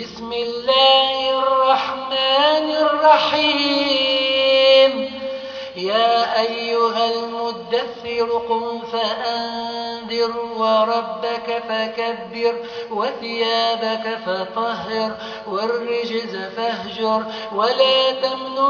بسم الله الرحمن الرحيم. يا أيها المدثر قم فأنذر وربك فكبر وثيابك فطهر والرجز فاهجر ولا تمنن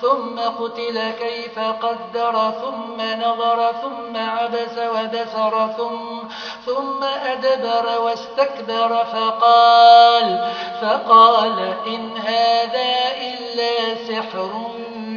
ثم قتل كيف قدر ثم نظر ثم عبس ودسر ثم, ثم أدبر واستكبر فقال, فقال إن هذا إلا سحر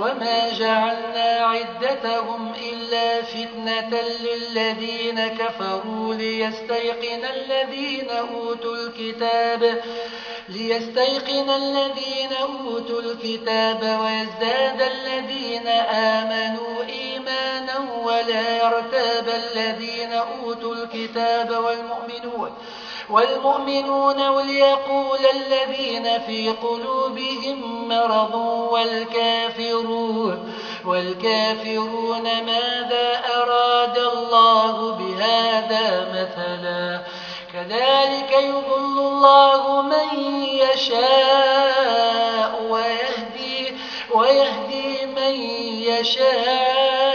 وما جعلنا عدتهم إلا فتنة للذين كفروا ليستيقن الذين أوتوا الكتاب ليستيقن الذين أوتوا الكتاب ويزداد الذين آمنوا إيمانا ولا يرتاب الذين أوتوا الكتاب والمؤمنون والمؤمنون وليقول الذين في قلوبهم مرض والكافرون والكافرون ماذا أراد الله بهذا مثلا؟ كذلك يضل الله من يشاء ويهدي, ويهدي من يشاء.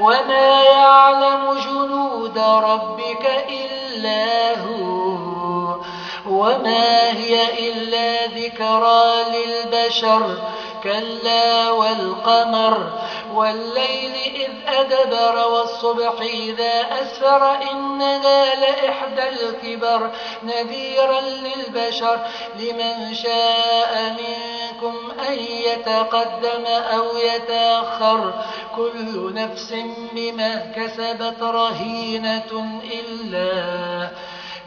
وما يعلم جنود ربك وما هي إلا ذكرى للبشر كلا والقمر والليل إذ أدبر والصبح إذا أسفر إنها لإحدى الكبر نذيرا للبشر لمن شاء منكم أن يتقدم أو يتأخر كل نفس بما كسبت رهينة إلا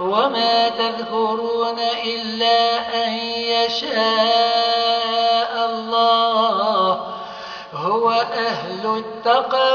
وما تذكرون إلا أن يشاء الله هو أهل التقوى